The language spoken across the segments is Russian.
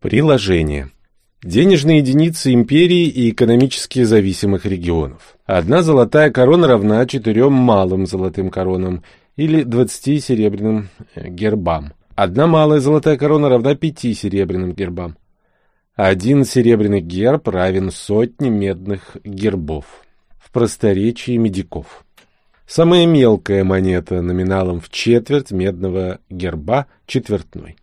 Приложение. Денежные единицы империи и экономически зависимых регионов. Одна золотая корона равна четырем малым золотым коронам или двадцати серебряным э, гербам. Одна малая золотая корона равна пяти серебряным гербам. Один серебряный герб равен сотне медных гербов. В просторечии медиков. Самая мелкая монета номиналом в четверть медного герба четвертной.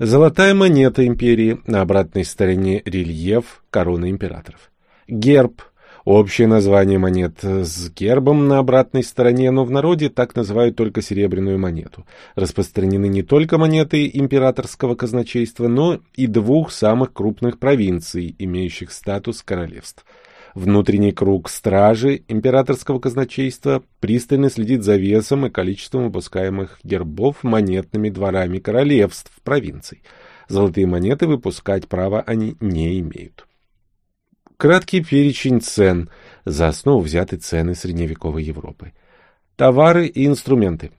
Золотая монета империи, на обратной стороне рельеф короны императоров. Герб – общее название монет с гербом на обратной стороне, но в народе так называют только серебряную монету. Распространены не только монеты императорского казначейства, но и двух самых крупных провинций, имеющих статус королевств – Внутренний круг стражи императорского казначейства пристально следит за весом и количеством выпускаемых гербов монетными дворами королевств провинций. Золотые монеты выпускать права они не имеют. Краткий перечень цен. За основу взяты цены средневековой Европы. Товары и инструменты.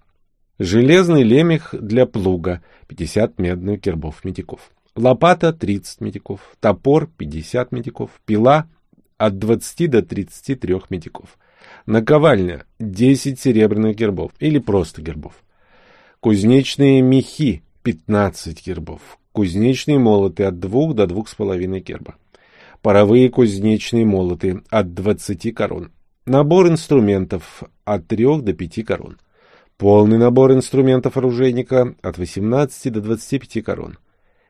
Железный лемех для плуга – 50 медных гербов медиков. Лопата – 30 медиков. Топор – 50 медиков. Пила от 20 до 33 медиков. Наковальня – 10 серебряных гербов или просто гербов. Кузнечные мехи – 15 гербов. Кузнечные молоты от 2 до 2,5 герба. Паровые кузнечные молоты от 20 корон. Набор инструментов от 3 до 5 корон. Полный набор инструментов оружейника от 18 до 25 корон.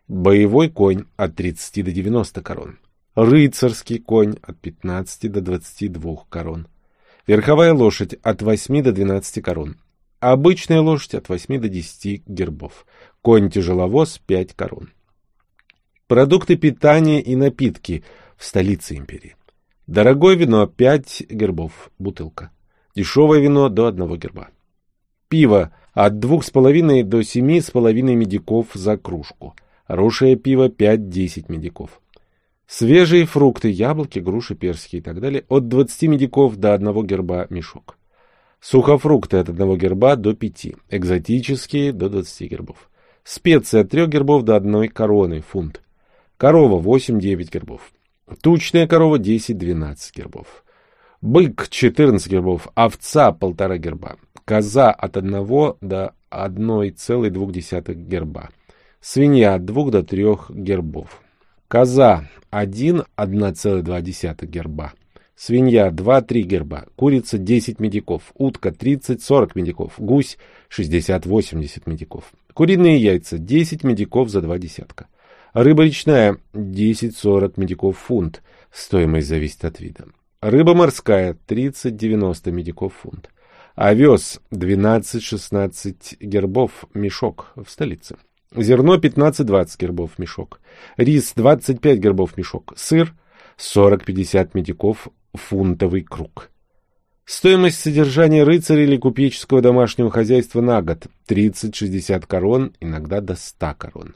Боевой конь от 30 до 90 корон рыцарский конь от 15 до 22 корон, верховая лошадь от 8 до 12 корон, обычная лошадь от 8 до 10 гербов, конь-тяжеловоз 5 корон. Продукты питания и напитки в столице империи. Дорогое вино 5 гербов, бутылка. Дешевое вино до 1 герба. Пиво от 2,5 до 7,5 медиков за кружку. Хорошее пиво 5-10 медиков. Свежие фрукты, яблоки, груши, персики и так далее, от 20 медиков до одного герба мешок. Сухофрукты от одного герба до пяти, экзотические до 20 гербов. Специи от трех гербов до одной короны, фунт. Корова 8-9 гербов. Тучная корова 10-12 гербов. Бык 14 гербов, овца полтора герба. Коза от одного до 1,2 герба. Свинья от двух до трех гербов. Коза 1, 1,2 герба. Свинья 2-3 герба. Курица 10 медиков. Утка 30-40 медиков. Гусь 60-80 медиков. Куриные яйца 10 медиков за два десятка. Рыба речная 10-40 медиков фунт. Стоимость зависит от вида. Рыба морская 30-90 медиков фунт. Овес 12-16 гербов мешок в столице. Зерно 15-20 гербов мешок. Рис 25 гербов мешок. Сыр 40-50 медиков фунтовый круг. Стоимость содержания рыцаря или купеческого домашнего хозяйства на год 30-60 корон, иногда до 100 корон.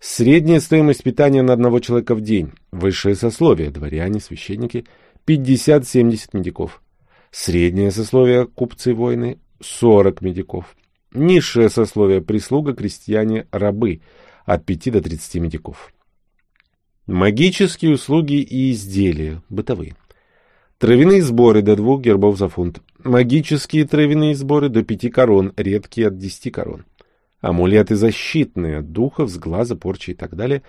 Средняя стоимость питания на одного человека в день. Высшее сословие, дворяне, священники 50-70 медиков. Среднее сословие, купцы-воины 40 медиков. Низшее сословие – прислуга, крестьяне, рабы от 5 до 30 медиков. Магические услуги и изделия бытовые. Травяные сборы до 2 гербов за фунт. Магические травяные сборы до 5 корон, редкие от 10 корон. Амулеты защитные от духов, с глаза, порчи и так далее.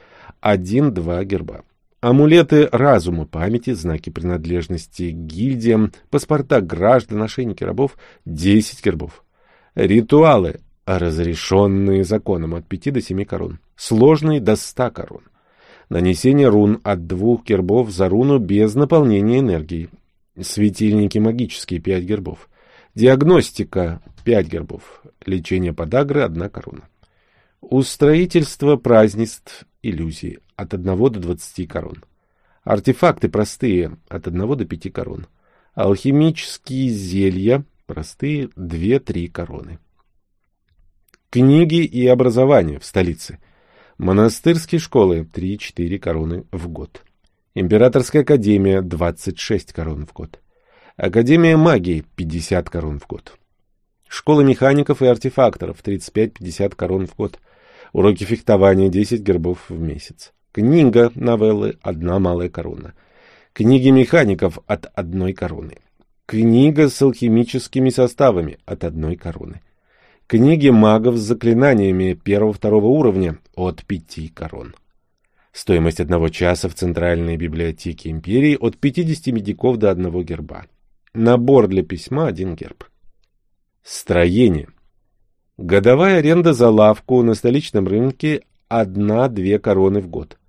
1-2 герба. Амулеты разума, памяти, знаки принадлежности гильдиям, паспорта граждан, ошейники рабов – 10 гербов. Ритуалы, разрешенные законом от 5 до 7 корон. Сложные до 100 корон. Нанесение рун от двух гербов за руну без наполнения энергии. Светильники магические 5 гербов. Диагностика 5 гербов. Лечение подагры 1 корона. Устроительство празднеств иллюзий от 1 до 20 корон. Артефакты простые от 1 до 5 корон. Алхимические зелья Простые две-три короны. Книги и образование в столице. Монастырские школы 3-4 короны в год. Императорская академия 26 корон в год. Академия магии 50 корон в год. Школа механиков и артефакторов 35-50 корон в год. Уроки фехтования 10 гербов в месяц. Книга новеллы «Одна малая корона». Книги механиков от одной короны. Книга с алхимическими составами от одной короны. Книги магов с заклинаниями первого-второго уровня от пяти корон. Стоимость одного часа в Центральной библиотеке империи от 50 медиков до одного герба. Набор для письма – один герб. Строение. Годовая аренда за лавку на столичном рынке – одна-две короны в год.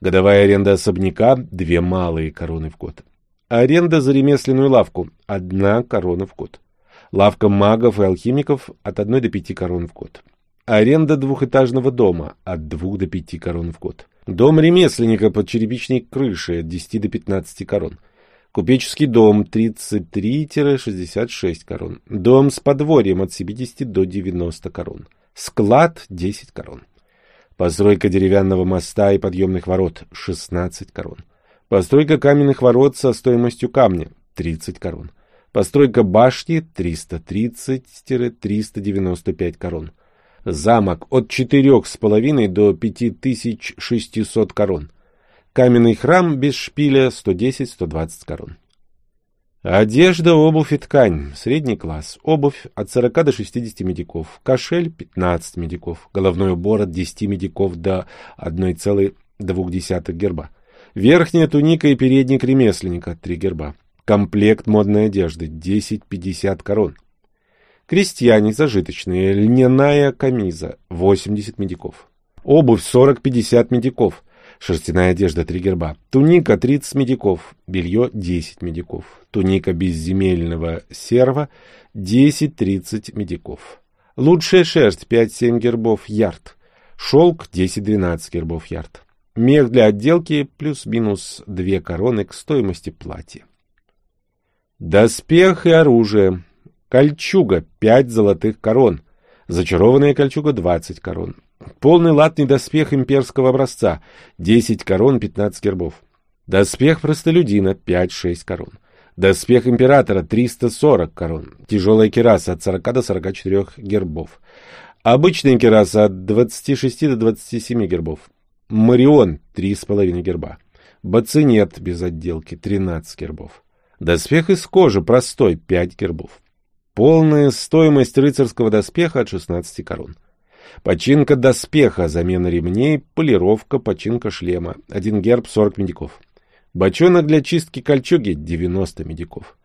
Годовая аренда особняка – две малые короны в год. Аренда за ремесленную лавку – одна корона в год. Лавка магов и алхимиков от 1 до 5 корон в год. Аренда двухэтажного дома от 2 до 5 корон в год. Дом ремесленника под черепичной крышей от 10 до 15 корон. Купеческий дом 33-66 корон. Дом с подворьем от 70 до 90 корон. Склад 10 корон. Постройка деревянного моста и подъемных ворот 16 корон. Постройка каменных ворот со стоимостью камня 30 корон. Постройка башни 330-395 корон. Замок от 4,5 до 5600 корон. Каменный храм без шпиля 110-120 корон. Одежда, обувь и ткань. Средний класс. Обувь от 40 до 60 медиков. Кошель 15 медиков. Головной убор от 10 медиков до 1,2 герба. Верхняя туника и передник ремесленника 3 герба. Комплект модной одежды 10-50 корон. Крестьяне зажиточные, льняная камиза 80 медиков. Обувь 40-50 медиков. Шерстяная одежда 3 герба. Туника 30 медиков. Белье 10 медиков. Туника безземельного серва 10-30 медиков. Лучшая шерсть 5-7 гербов ярд. Шелк 10-12 гербов ярд. Мех для отделки плюс-минус 2 короны к стоимости платья. Доспех и оружие. Кольчуга — пять золотых корон. Зачарованная кольчуга — двадцать корон. Полный латный доспех имперского образца — десять корон, пятнадцать гербов. Доспех простолюдина — пять-шесть корон. Доспех императора — триста сорок корон. Тяжелая кераса от сорока до сорока четырех гербов. Обычная кераса от двадцати шести до двадцати семи гербов. Марион — три с половиной герба. Бацинет без отделки — тринадцать гербов. Доспех из кожи простой, 5 гербов. Полная стоимость рыцарского доспеха от 16 корон. Починка доспеха, замена ремней, полировка, починка шлема. Один герб 40 медиков. Бочонок для чистки кольчуги 90 медиков.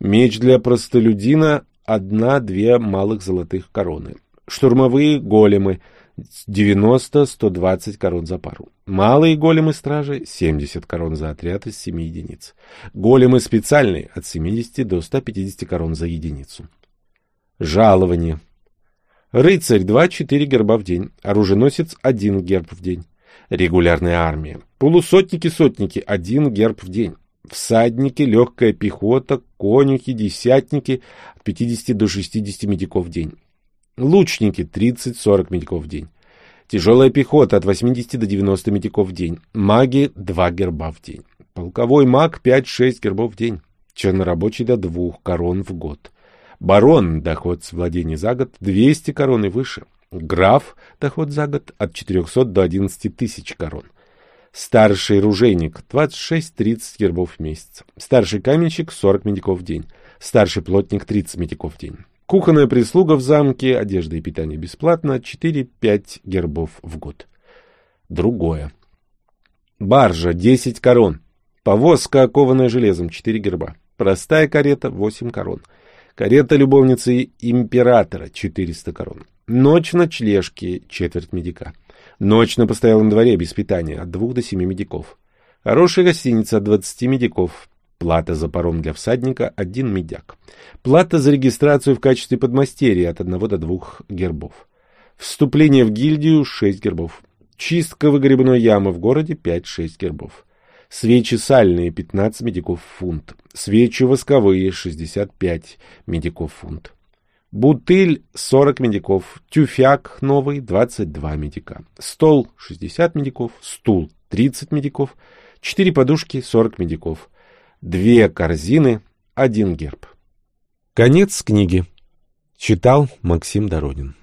Меч для простолюдина одна-две малых золотых короны. Штурмовые големы 90-120 корон за пару. Малые големы стражи 70 корон за отряд из 7 единиц. Големы специальные от 70 до 150 корон за единицу. Жалование. Рыцарь 2-4 герба в день. Оруженосец 1 герб в день. Регулярная армия. Полусотники-сотники 1 герб в день. Всадники, легкая пехота, конюхи, десятники от 50 до 60 медиков в день. Лучники 30-40 медиков в день. Тяжелая пехота от 80 до 90 медиков в день. Маги 2 герба в день. Полковой маг 5-6 гербов в день. Чернорабочий до 2 корон в год. Барон, доход с владений за год 200 корон и выше. Граф, доход за год от 400 до 11 тысяч корон. Старший ружейник 26-30 гербов в месяц. Старший каменщик 40 медиков в день. Старший плотник 30 медиков в день. Кухонная прислуга в замке, одежда и питание бесплатно, 4-5 гербов в год. Другое. Баржа, 10 корон. Повозка, окованная железом, 4 герба. Простая карета, 8 корон. Карета любовницы императора, 400 корон. Ночь в ночлежке, четверть медика. Ночь на постоялом дворе без питания, от 2 до 7 медиков. Хорошая гостиница, от 20 медиков. Плата за паром для всадника – один медяк. Плата за регистрацию в качестве подмастерья от одного до двух гербов. Вступление в гильдию – шесть гербов. Чистка выгребной ямы в городе – пять-шесть гербов. Свечи сальные – пятнадцать медиков в фунт. Свечи восковые – шестьдесят пять медиков в фунт. Бутыль – сорок медиков. Тюфяк новый – двадцать два медика. Стол – шестьдесят медиков. Стул – тридцать медиков. Четыре подушки – сорок медиков две корзины, один герб. Конец книги. Читал Максим Доронин.